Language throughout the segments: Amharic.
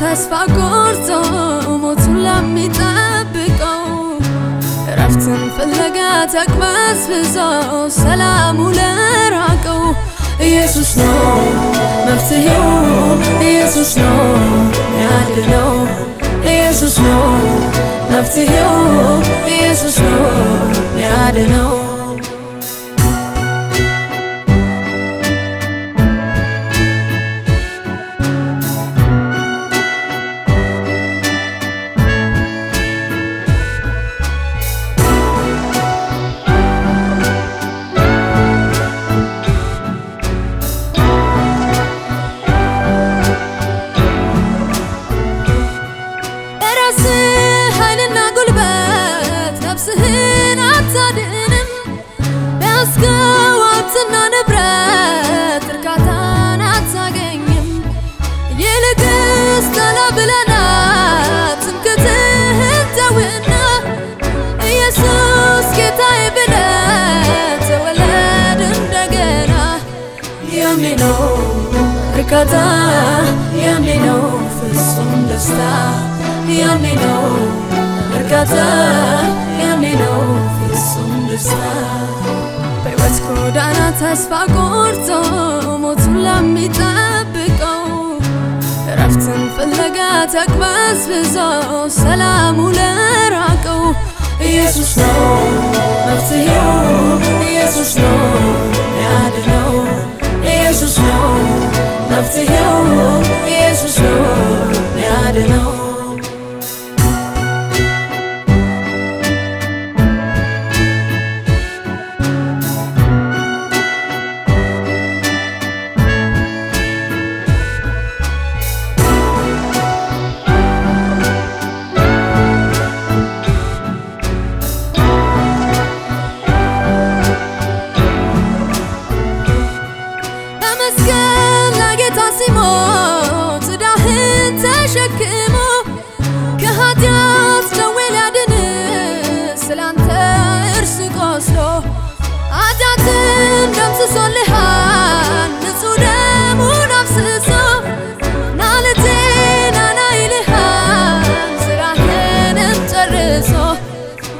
ተስፋ ቆርጦ ሞቱን ለሚጠብቀው እረፍትን ፍለጋ ተቅበዝብዞ ሰላሙ ለራቀው ኢየሱስ ነው መፍትሄው፣ ኢየሱስ ነው ያድነው፣ ኢየሱስ ነው መፍትሄው፣ ኢየሱስ ነው ያድነው። ሀብትና ንብረት እርካታን አታገኝም። ይልቅስ ቀና ብለናት ትምክህትህን ተውና ኢየሱስ ጌታዬ ብለህ ተወለድ እንደገና። ያኔ እርካታ፣ ያኔ ፍጹም ደስታ፣ ያኔ እርካታ፣ ያኔ ፍጹም ደስታ። በሕይወት ጎዳና ተስፋ ቆርጦ ሞቱን ለሚጠብቀው እረፍትን ፍለጋ ተቅበዝብዞ ሰላሙ ለራቀው ኢየሱስ ነው መፍትሄው፣ ኢየሱስ ነው ያድነው፣ ኢየሱስ ነው መፍትሄው፣ ኢየሱስ ነው ያድነው።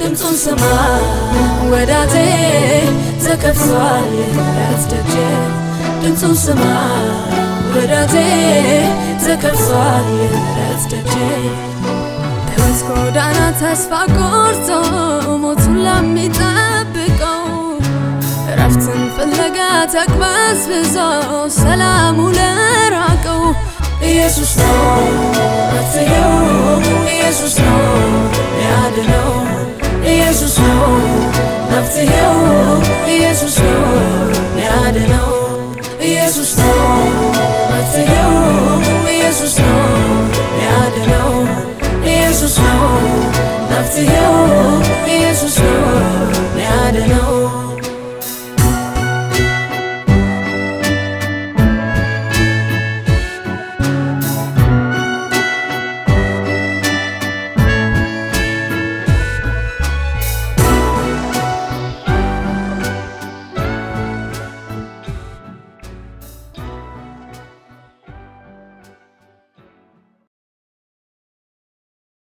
ድምፁን ስማ። ወዳጄ ተከፍቷል ደጅ ድምፁን ስማ። ወዳጄ ተከፍቷል በሕይወት ጎዳና ተስፋ ቆርጦ ሞቱን ለሚጠብቀው እረፍትን ፍለጋ ተቅበዝብዞ ሰላሙ ለራቀው ኢየሱስ ነው